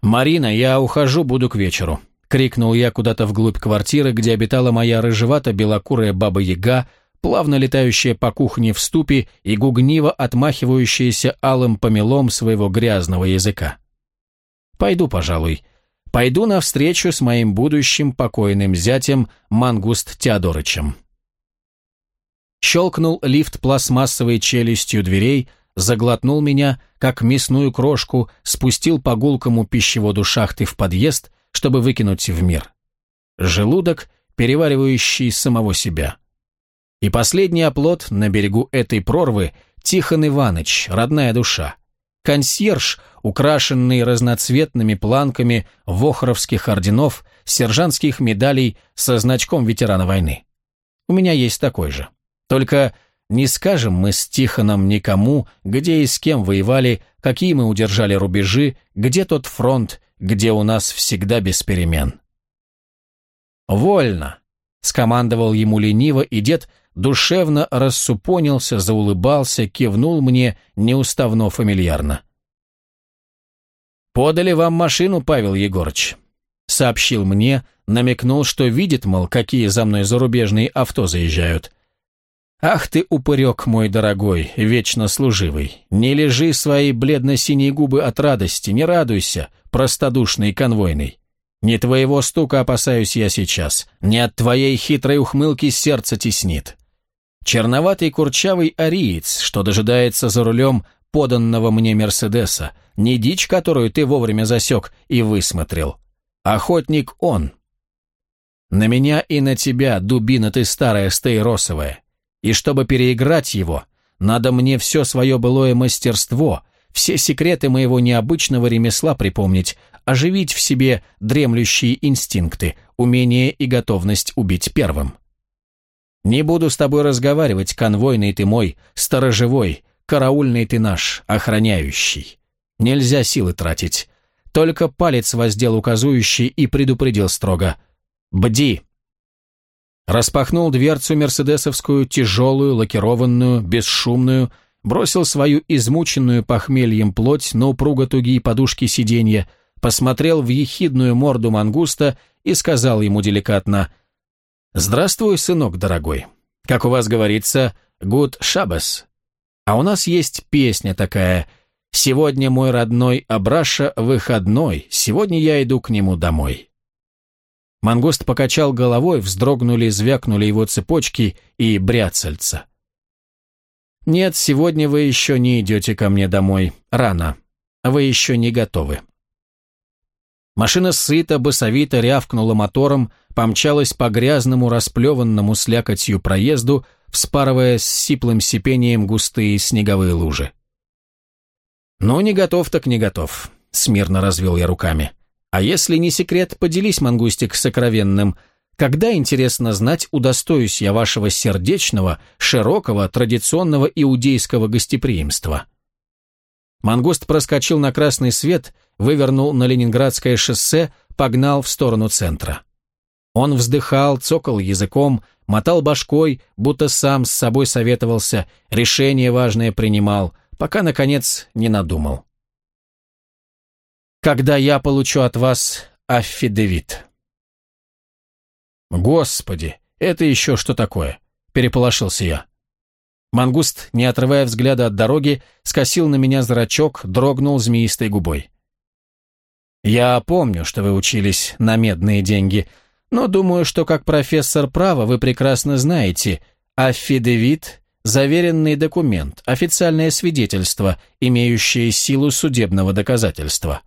«Марина, я ухожу, буду к вечеру», — крикнул я куда-то вглубь квартиры, где обитала моя рыжевато-белокурая баба-яга, плавно летающая по кухне в ступе и гугниво отмахивающаяся алым помелом своего грязного языка. «Пойду, пожалуй. Пойду навстречу с моим будущим покойным зятем Мангуст Теодорычем». Щелкнул лифт пластмассовой челюстью дверей, заглотнул меня, как мясную крошку, спустил по гулкому пищеводу шахты в подъезд, чтобы выкинуть в мир. Желудок, переваривающий самого себя. И последний оплот на берегу этой прорвы Тихон Иваныч, родная душа. Консьерж, украшенный разноцветными планками вохровских орденов, сержантских медалей со значком ветерана войны. У меня есть такой же. Только не скажем мы с Тихоном никому, где и с кем воевали, какие мы удержали рубежи, где тот фронт, где у нас всегда без перемен. «Вольно!» — скомандовал ему лениво, и дед душевно рассупонился, заулыбался, кивнул мне неуставно фамильярно. «Подали вам машину, Павел Егорыч», — сообщил мне, намекнул, что видит, мол, какие за мной зарубежные авто заезжают. «Ах ты, упырек мой дорогой, вечно служивый, не лежи свои бледно-синие губы от радости, не радуйся, простодушный конвойный. Не твоего стука опасаюсь я сейчас, не от твоей хитрой ухмылки сердце теснит. Черноватый курчавый ариец, что дожидается за рулем поданного мне Мерседеса, не дичь, которую ты вовремя засек и высмотрел. Охотник он. На меня и на тебя, дубина ты старая стейросовая. И чтобы переиграть его, надо мне все свое былое мастерство, все секреты моего необычного ремесла припомнить, оживить в себе дремлющие инстинкты, умение и готовность убить первым. Не буду с тобой разговаривать, конвойный ты мой, сторожевой, караульный ты наш, охраняющий. Нельзя силы тратить. Только палец воздел указующий и предупредил строго. «Бди!» Распахнул дверцу мерседесовскую, тяжелую, лакированную, бесшумную, бросил свою измученную похмельем плоть на упруго тугие подушки сиденья, посмотрел в ехидную морду мангуста и сказал ему деликатно «Здравствуй, сынок дорогой. Как у вас говорится, гуд шабас. А у нас есть песня такая «Сегодня мой родной Абраша выходной, сегодня я иду к нему домой». Мангост покачал головой, вздрогнули, звякнули его цепочки и бряцальца. «Нет, сегодня вы еще не идете ко мне домой. Рано. Вы еще не готовы». Машина сыто, басовито рявкнула мотором, помчалась по грязному, расплеванному слякотью проезду, вспарывая с сиплым сипением густые снеговые лужи. «Ну, не готов так не готов», — смирно развел я руками. «А если не секрет, поделись, мангустик, сокровенным. Когда, интересно знать, удостоюсь я вашего сердечного, широкого, традиционного иудейского гостеприимства?» Мангуст проскочил на красный свет, вывернул на Ленинградское шоссе, погнал в сторону центра. Он вздыхал, цокал языком, мотал башкой, будто сам с собой советовался, решение важное принимал, пока, наконец, не надумал. «Когда я получу от вас аффидевит?» «Господи, это еще что такое?» – переполошился я. Мангуст, не отрывая взгляда от дороги, скосил на меня зрачок, дрогнул змеистой губой. «Я помню, что вы учились на медные деньги, но думаю, что как профессор права вы прекрасно знаете, аффидевит – заверенный документ, официальное свидетельство, имеющее силу судебного доказательства».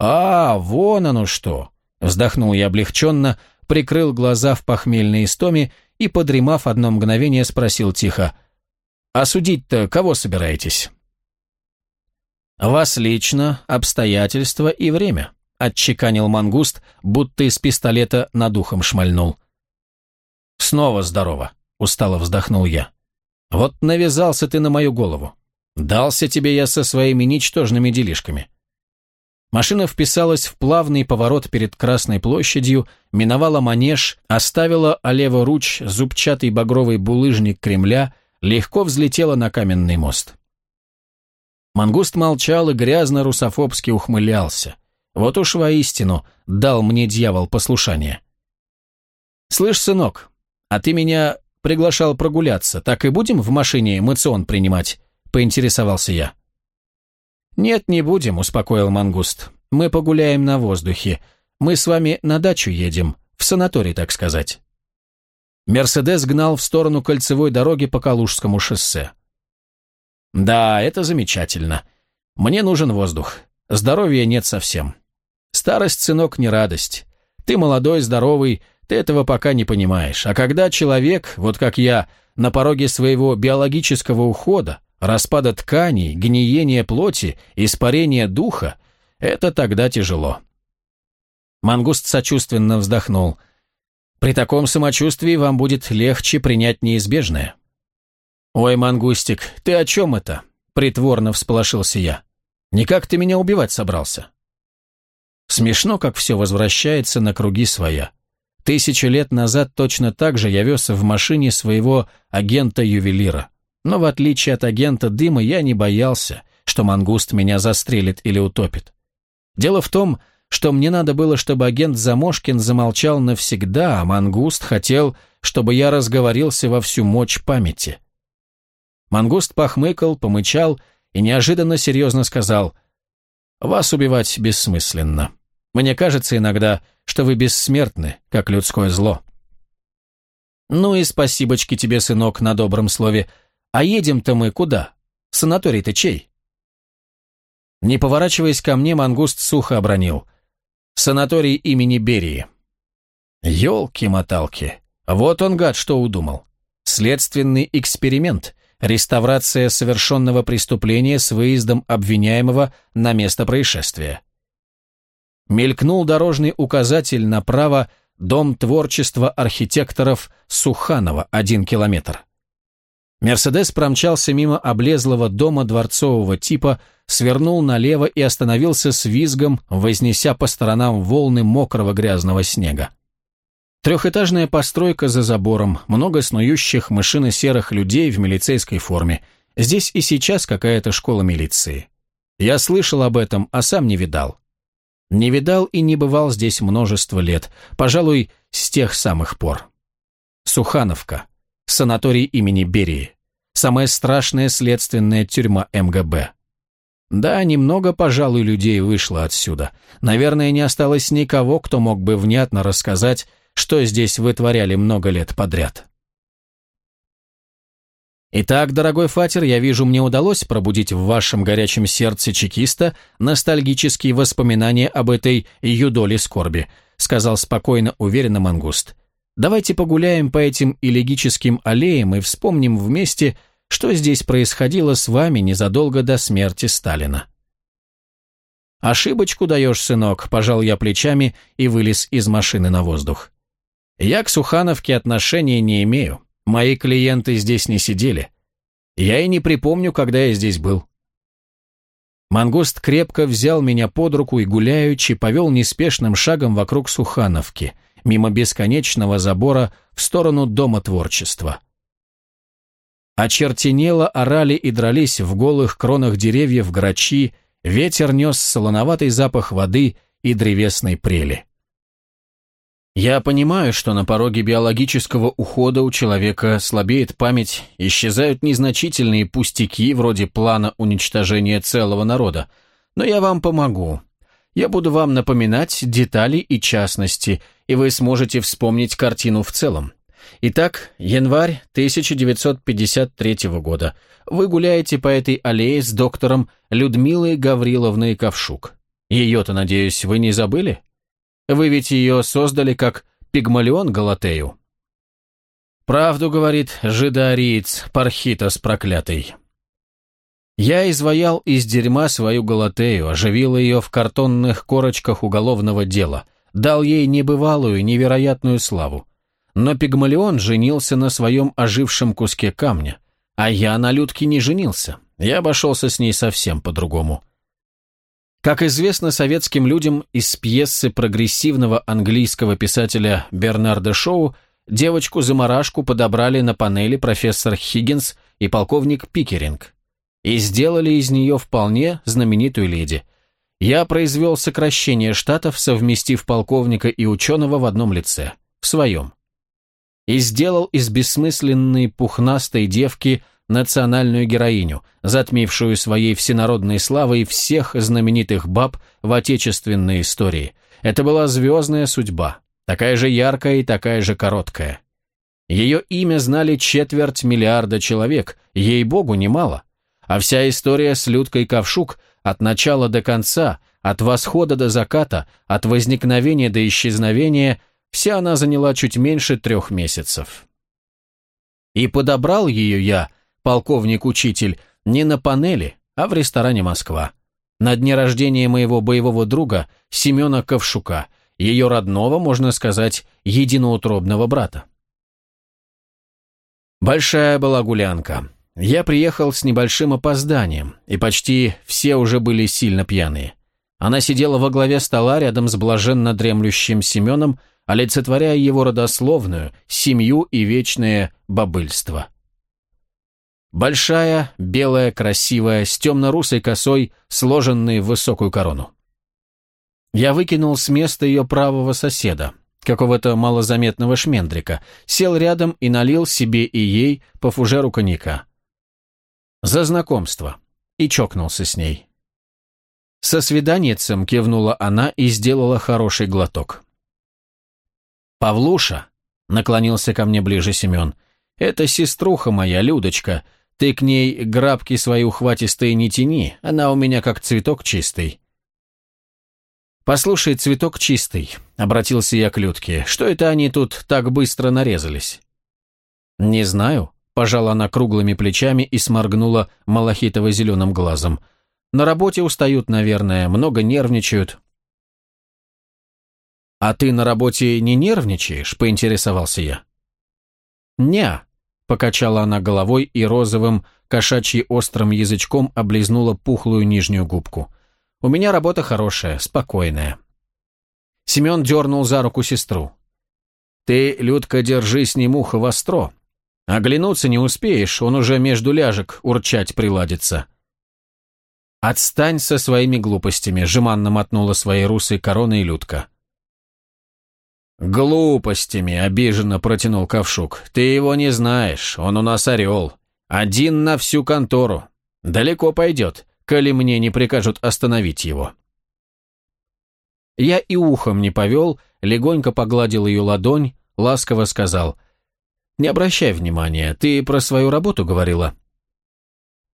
«А, вон оно что!» – вздохнул я облегченно, прикрыл глаза в похмельной истоме и, подремав одно мгновение, спросил тихо, «А судить-то кого собираетесь?» «Вас лично, обстоятельства и время», — отчеканил мангуст, будто из пистолета над ухом шмальнул. «Снова здорово», — устало вздохнул я. «Вот навязался ты на мою голову. Дался тебе я со своими ничтожными делишками. Машина вписалась в плавный поворот перед Красной площадью, миновала манеж, оставила олево-руч зубчатый багровый булыжник Кремля, легко взлетела на каменный мост. Мангуст молчал и грязно-русофобски ухмылялся. Вот уж воистину дал мне дьявол послушание. «Слышь, сынок, а ты меня приглашал прогуляться, так и будем в машине эмоцион принимать?» — поинтересовался я. «Нет, не будем», — успокоил Мангуст. «Мы погуляем на воздухе. Мы с вами на дачу едем, в санаторий, так сказать». Мерседес гнал в сторону кольцевой дороги по Калужскому шоссе. «Да, это замечательно. Мне нужен воздух. Здоровья нет совсем. Старость, сынок, не радость. Ты молодой, здоровый, ты этого пока не понимаешь. А когда человек, вот как я, на пороге своего биологического ухода, распада тканей, гниения плоти, испарения духа, это тогда тяжело. Мангуст сочувственно вздохнул. При таком самочувствии вам будет легче принять неизбежное. «Ой, Мангустик, ты о чем это?» Притворно всполошился я. «Никак ты меня убивать собрался?» Смешно, как все возвращается на круги своя. Тысячу лет назад точно так же я вез в машине своего агента-ювелира. Но в отличие от агента Дыма я не боялся, что мангуст меня застрелит или утопит. Дело в том, что мне надо было, чтобы агент Замошкин замолчал навсегда, а мангуст хотел, чтобы я разговорился во всю мощь памяти. Мангуст похмыкал, помычал и неожиданно серьезно сказал, «Вас убивать бессмысленно. Мне кажется иногда, что вы бессмертны, как людское зло». «Ну и спасибочки тебе, сынок, на добром слове», а едем-то мы куда? Санаторий-то чей? Не поворачиваясь ко мне, мангуст сухо обронил. Санаторий имени Берии. Ёлки-моталки. Вот он, гад, что удумал. Следственный эксперимент. Реставрация совершенного преступления с выездом обвиняемого на место происшествия. Мелькнул дорожный указатель направо «Дом творчества архитекторов Суханова, один километр». Мерседес промчался мимо облезлого дома дворцового типа, свернул налево и остановился с визгом, вознеся по сторонам волны мокрого грязного снега. Трехэтажная постройка за забором, много снующих мышино-серых людей в милицейской форме. Здесь и сейчас какая-то школа милиции. Я слышал об этом, а сам не видал. Не видал и не бывал здесь множество лет, пожалуй, с тех самых пор. Сухановка, санаторий имени Берии, самая страшная следственная тюрьма МГБ. Да, немного, пожалуй, людей вышло отсюда. Наверное, не осталось никого, кто мог бы внятно рассказать, что здесь вытворяли много лет подряд. Итак, дорогой Фатер, я вижу, мне удалось пробудить в вашем горячем сердце чекиста ностальгические воспоминания об этой юдоле скорби, сказал спокойно, уверенно Мангуст. Давайте погуляем по этим элегическим аллеям и вспомним вместе, что здесь происходило с вами незадолго до смерти Сталина. «Ошибочку даешь, сынок», – пожал я плечами и вылез из машины на воздух. «Я к Сухановке отношения не имею. Мои клиенты здесь не сидели. Я и не припомню, когда я здесь был». Мангуст крепко взял меня под руку и гуляючи повел неспешным шагом вокруг Сухановки, мимо бесконечного забора в сторону Дома творчества. Очертенело орали и дрались в голых кронах деревьев грачи, ветер нес солоноватый запах воды и древесной прели. Я понимаю, что на пороге биологического ухода у человека слабеет память, исчезают незначительные пустяки вроде плана уничтожения целого народа, но я вам помогу. Я буду вам напоминать детали и частности, и вы сможете вспомнить картину в целом. Итак, январь 1953 года. Вы гуляете по этой аллее с доктором Людмилой Гавриловной Ковшук. Ее-то, надеюсь, вы не забыли? Вы ведь ее создали как пигмалион Галатею. Правду говорит жидоариец Пархитос проклятый. Я изваял из дерьма свою Галатею, оживил ее в картонных корочках уголовного дела, дал ей небывалую, невероятную славу. Но Пигмалион женился на своем ожившем куске камня, а я на Людке не женился. Я обошелся с ней совсем по-другому. Как известно советским людям из пьесы прогрессивного английского писателя Бернарда Шоу, девочку-замарашку подобрали на панели профессор Хиггинс и полковник Пикеринг и сделали из нее вполне знаменитую леди. Я произвел сокращение штатов, совместив полковника и ученого в одном лице, в своем и сделал из бессмысленной пухнастой девки национальную героиню, затмившую своей всенародной славой всех знаменитых баб в отечественной истории. Это была звездная судьба, такая же яркая и такая же короткая. Ее имя знали четверть миллиарда человек, ей-богу, немало. А вся история с Людкой Ковшук от начала до конца, от восхода до заката, от возникновения до исчезновения – Вся она заняла чуть меньше трех месяцев. И подобрал ее я, полковник-учитель, не на панели, а в ресторане «Москва». На дне рождения моего боевого друга Семена Ковшука, ее родного, можно сказать, единоутробного брата. Большая была гулянка. Я приехал с небольшим опозданием, и почти все уже были сильно пьяные. Она сидела во главе стола рядом с блаженно дремлющим Семеном, олицетворяя его родословную, семью и вечное бобыльство. Большая, белая, красивая, с темно-русой косой, сложенной в высокую корону. Я выкинул с места ее правого соседа, какого-то малозаметного шмендрика, сел рядом и налил себе и ей по фужеру коньяка. За знакомство. И чокнулся с ней. Со свиданиецем кивнула она и сделала хороший глоток. «Павлуша», — наклонился ко мне ближе Семен, — «это сеструха моя, Людочка. Ты к ней грабки свои ухватистые не тяни, она у меня как цветок чистый». «Послушай, цветок чистый», — обратился я к Людке, — «что это они тут так быстро нарезались?» «Не знаю», — пожала она круглыми плечами и сморгнула малахитово-зеленым глазом. «На работе устают, наверное, много нервничают. «А ты на работе не нервничаешь?» – поинтересовался я. «Не», – покачала она головой и розовым, кошачьи острым язычком облизнула пухлую нижнюю губку. «У меня работа хорошая, спокойная». Семен дернул за руку сестру. «Ты, Людка, держи с ним ухо востро. Оглянуться не успеешь, он уже между ляжек урчать приладится». «Отстань со своими глупостями», — жеманно мотнула своей русой короной Людка. «Глупостями», — обиженно протянул Ковшук. «Ты его не знаешь, он у нас орел. Один на всю контору. Далеко пойдет, коли мне не прикажут остановить его». Я и ухом не повел, легонько погладил ее ладонь, ласково сказал. «Не обращай внимания, ты про свою работу говорила?»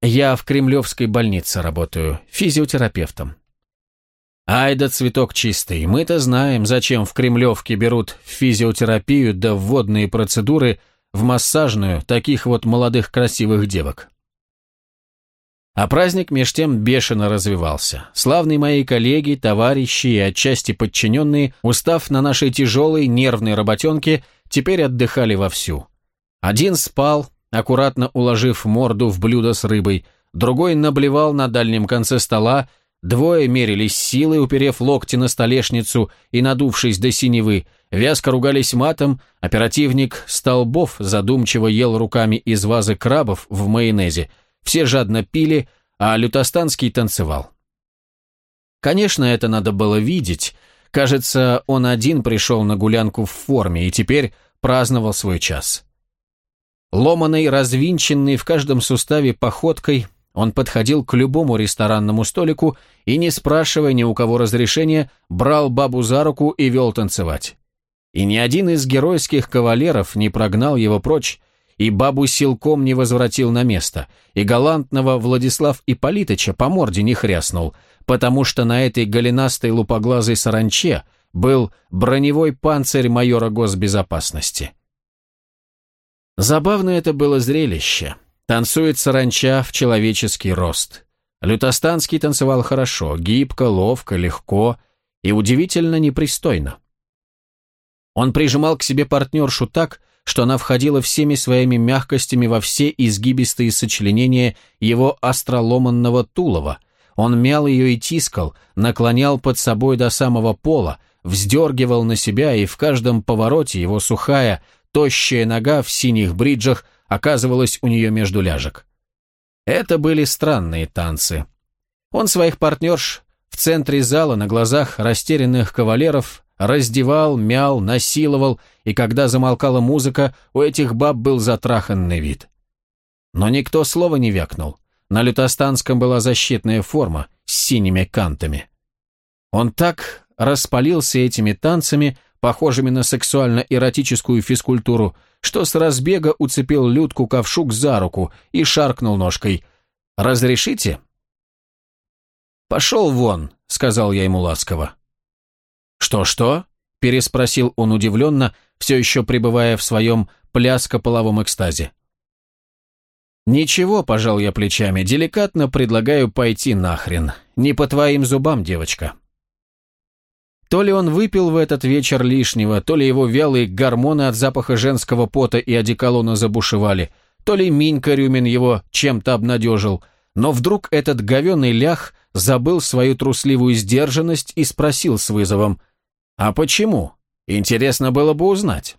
«Я в Кремлевской больнице работаю, физиотерапевтом. Ай да цветок чистый, мы-то знаем, зачем в Кремлевке берут физиотерапию да вводные процедуры в массажную таких вот молодых красивых девок. А праздник меж тем бешено развивался. Славные мои коллеги, товарищи и отчасти подчиненные, устав на нашей тяжелой нервной работенке, теперь отдыхали вовсю. Один спал, аккуратно уложив морду в блюдо с рыбой, другой наблевал на дальнем конце стола Двое мерились силой, уперев локти на столешницу и надувшись до синевы, вязко ругались матом, оперативник Столбов задумчиво ел руками из вазы крабов в майонезе, все жадно пили, а Лютостанский танцевал. Конечно, это надо было видеть. Кажется, он один пришел на гулянку в форме и теперь праздновал свой час. Ломаный, развинченный в каждом суставе походкой, он подходил к любому ресторанному столику и, не спрашивая ни у кого разрешения, брал бабу за руку и вел танцевать. И ни один из геройских кавалеров не прогнал его прочь, и бабу силком не возвратил на место, и галантного Владислав Ипполитыча по морде не хряснул, потому что на этой голенастой лупоглазой саранче был броневой панцирь майора госбезопасности. Забавно это было зрелище. Танцует саранча в человеческий рост. Лютостанский танцевал хорошо, гибко, ловко, легко и удивительно непристойно. Он прижимал к себе партнершу так, что она входила всеми своими мягкостями во все изгибистые сочленения его остроломанного тулова. Он мял ее и тискал, наклонял под собой до самого пола, вздергивал на себя, и в каждом повороте его сухая, тощая нога в синих бриджах оказывалась у нее между ляжек. Это были странные танцы. Он своих партнерш в центре зала на глазах растерянных кавалеров раздевал, мял, насиловал, и когда замолкала музыка, у этих баб был затраханный вид. Но никто слова не вякнул. На лютостанском была защитная форма с синими кантами. Он так распалился этими танцами, похожими на сексуально-эротическую физкультуру, что с разбега уцепил Людку ковшук за руку и шаркнул ножкой. «Разрешите?» «Пошел вон», — сказал я ему ласково. «Что-что?» — переспросил он удивленно, все еще пребывая в своем пляско-половом экстазе. «Ничего», — пожал я плечами, — «деликатно предлагаю пойти нахрен. Не по твоим зубам, девочка». То ли он выпил в этот вечер лишнего, то ли его вялые гормоны от запаха женского пота и одеколона забушевали, то ли Минька Рюмин его чем-то обнадежил, но вдруг этот говеный лях забыл свою трусливую сдержанность и спросил с вызовом «А почему? Интересно было бы узнать».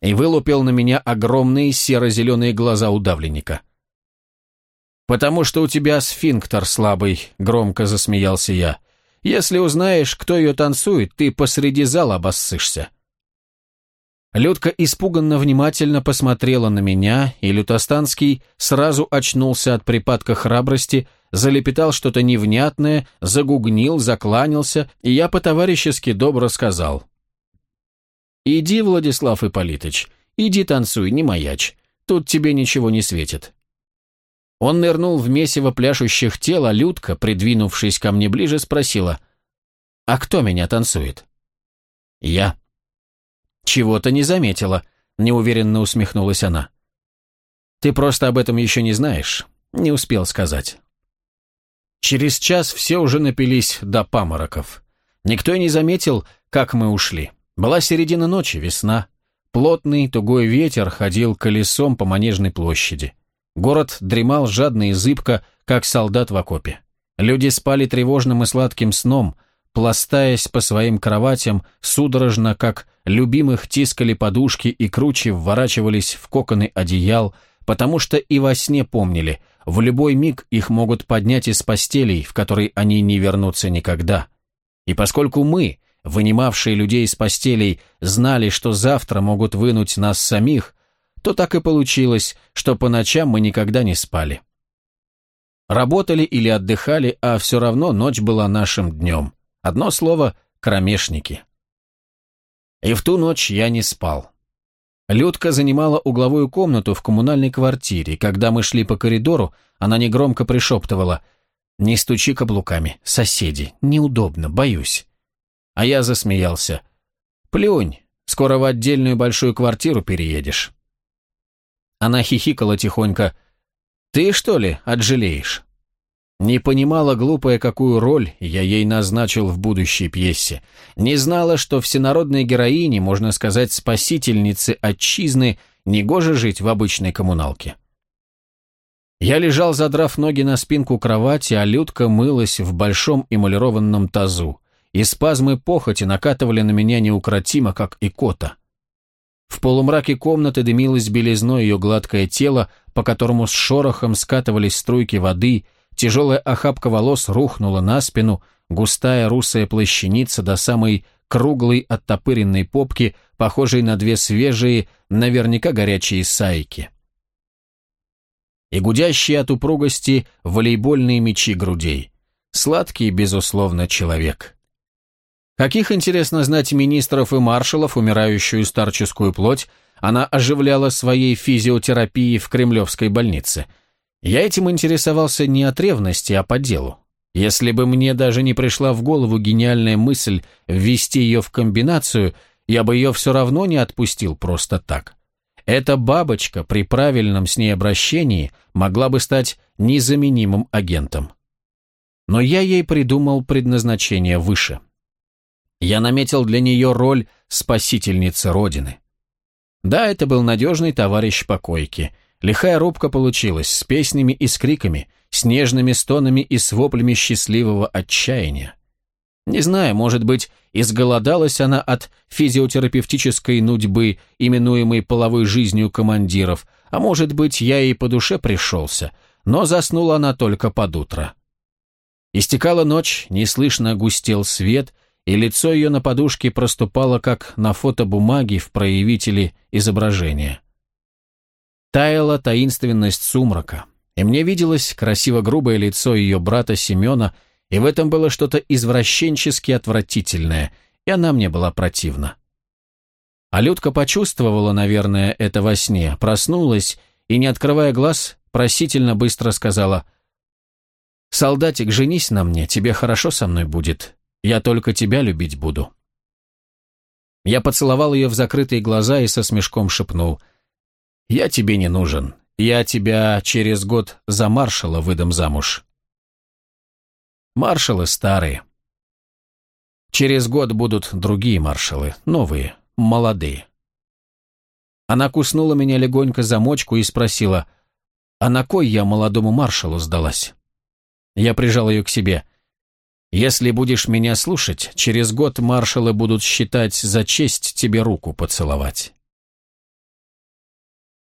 И вылупил на меня огромные серо-зеленые глаза удавленника. «Потому что у тебя сфинктер слабый», — громко засмеялся я. Если узнаешь, кто ее танцует, ты посреди зала обоссышься». Людка испуганно внимательно посмотрела на меня, и Лютостанский сразу очнулся от припадка храбрости, залепетал что-то невнятное, загугнил, закланялся, и я по-товарищески добро сказал. «Иди, Владислав Ипполитыч, иди танцуй, не маячь, тут тебе ничего не светит». Он нырнул в месиво пляшущих тел, а Людка, придвинувшись ко мне ближе, спросила, «А кто меня танцует?» «Я». «Чего-то не заметила», — неуверенно усмехнулась она. «Ты просто об этом еще не знаешь, не успел сказать». Через час все уже напились до памороков. Никто и не заметил, как мы ушли. Была середина ночи, весна. Плотный, тугой ветер ходил колесом по Манежной площади. Город дремал жадно и зыбко, как солдат в окопе. Люди спали тревожным и сладким сном, пластаясь по своим кроватям, судорожно, как любимых тискали подушки и круче вворачивались в коконы одеял, потому что и во сне помнили, в любой миг их могут поднять из постелей, в которой они не вернутся никогда. И поскольку мы, вынимавшие людей из постелей, знали, что завтра могут вынуть нас самих, то так и получилось, что по ночам мы никогда не спали. Работали или отдыхали, а все равно ночь была нашим днем. Одно слово – кромешники. И в ту ночь я не спал. Людка занимала угловую комнату в коммунальной квартире. Когда мы шли по коридору, она негромко пришептывала «Не стучи каблуками, соседи, неудобно, боюсь». А я засмеялся. «Плюнь, скоро в отдельную большую квартиру переедешь». Она хихикала тихонько. «Ты, что ли, отжалеешь?» Не понимала глупая, какую роль я ей назначил в будущей пьесе. Не знала, что всенародной героине, можно сказать, спасительнице отчизны, негоже жить в обычной коммуналке. Я лежал, задрав ноги на спинку кровати, а Людка мылась в большом эмалированном тазу, и спазмы похоти накатывали на меня неукротимо, как икота. В полумраке комнаты дымилось белизной ее гладкое тело, по которому с шорохом скатывались струйки воды, тяжелая охапка волос рухнула на спину, густая русая плащаница до самой круглой оттопыренной попки, похожей на две свежие, наверняка горячие сайки. И гудящие от упругости волейбольные мечи грудей. Сладкий, безусловно, человек. Каких, интересно знать, министров и маршалов, умирающую старческую плоть, она оживляла своей физиотерапией в Кремлевской больнице. Я этим интересовался не от ревности, а по делу. Если бы мне даже не пришла в голову гениальная мысль ввести ее в комбинацию, я бы ее все равно не отпустил просто так. Эта бабочка при правильном с ней обращении могла бы стать незаменимым агентом. Но я ей придумал предназначение выше – я наметил для нее роль спасительницы Родины. Да, это был надежный товарищ покойки. Лихая рубка получилась, с песнями и с криками, с нежными стонами и с воплями счастливого отчаяния. Не знаю, может быть, изголодалась она от физиотерапевтической нудьбы, именуемой половой жизнью командиров, а может быть, я ей по душе пришелся, но заснула она только под утро. Истекала ночь, неслышно густел свет, и лицо ее на подушке проступало, как на фотобумаге в проявителе изображения. Таяла таинственность сумрака, и мне виделось красиво грубое лицо ее брата Семена, и в этом было что-то извращенчески отвратительное, и она мне была противна. А Людка почувствовала, наверное, это во сне, проснулась и, не открывая глаз, просительно быстро сказала «Солдатик, женись на мне, тебе хорошо со мной будет, я только тебя любить буду». Я поцеловал ее в закрытые глаза и со смешком шепнул. «Я тебе не нужен. Я тебя через год за маршала выдам замуж». Маршалы старые. Через год будут другие маршалы, новые, молодые. Она куснула меня легонько за мочку и спросила, а на кой я молодому маршалу сдалась? Я прижал ее к себе. Если будешь меня слушать, через год маршалы будут считать за честь тебе руку поцеловать.